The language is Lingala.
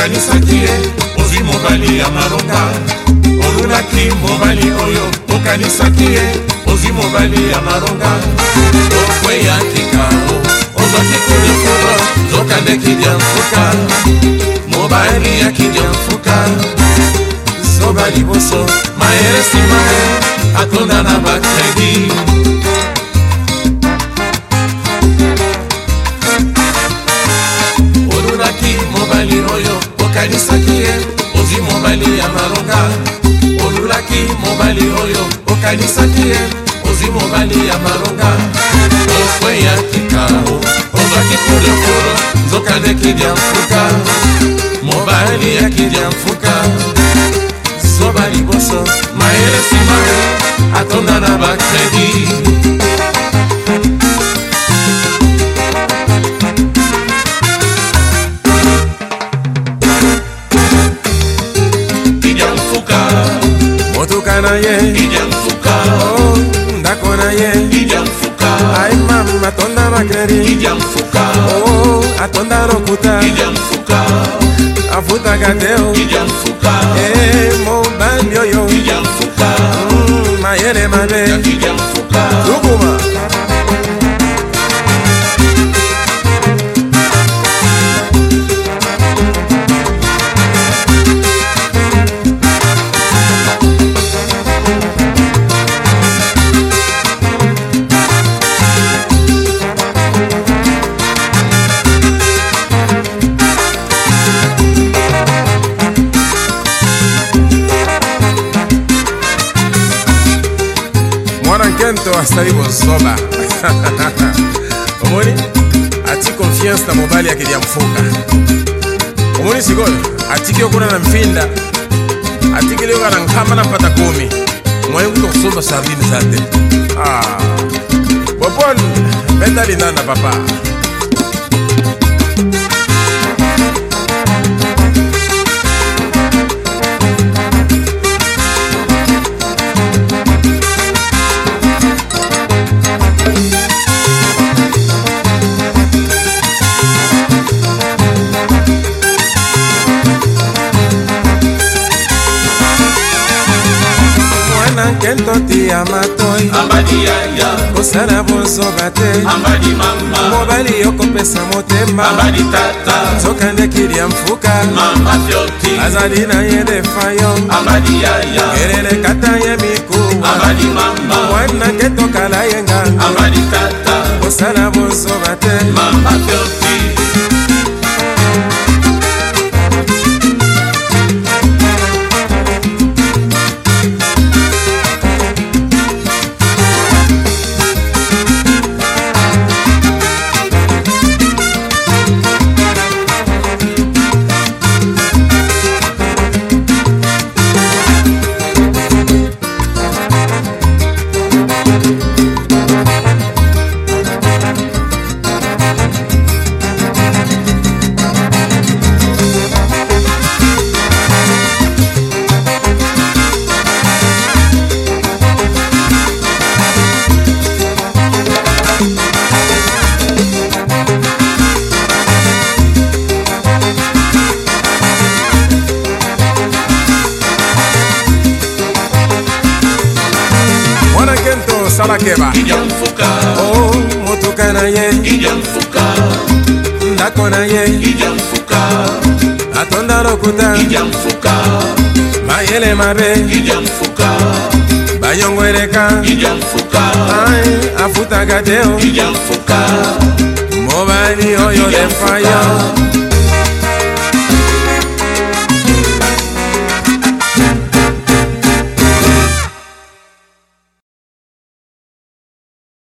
okanisaki ye ozwi mobali ya malonga olunaki mobali oyo okanisaki ye ozwi mobali ya malonga okweya tikao ozwaki kulikolo zokandeki dia mfuka mobali yaki dia mfuka soba liboso mayele nsima atonda na bakredi okanisaki ye ozwi mobali ya malonga olulaki mobali oyo okanisaki ye ozwi mobali ya malonga okweyaki kambo ozwaki kulekolo nzoka nde kidya mfuka mobali ya kidya mfuka soba liboso mayele nsima atonda na bakredi esika na ye oh, ndako na ye ai mama atonda bakredi oh, atonda lokuta afutaka te mobali oyo mm, mayele mabe to asali kozoba omoni ati confiance na mobali akidi ya mfuka omoni sikoyo atiki okuna na mpinda atikili oka na nkama na mpata kumi mwali kuta kosoba sardine za te ah. bopon betalinana papa lento te ya matoi kosala bozoba te mobali okopesa motema nzoka ndekili ya mfuka azali na ye defayo elele kata ye mikuwa wana ketokala ye nganga kosala bozoba te sala keba o oh, motuka na ye ndako na ye atonda lokuta mayele mabe bayongo eleka afutaka te o mobali oyo lefaya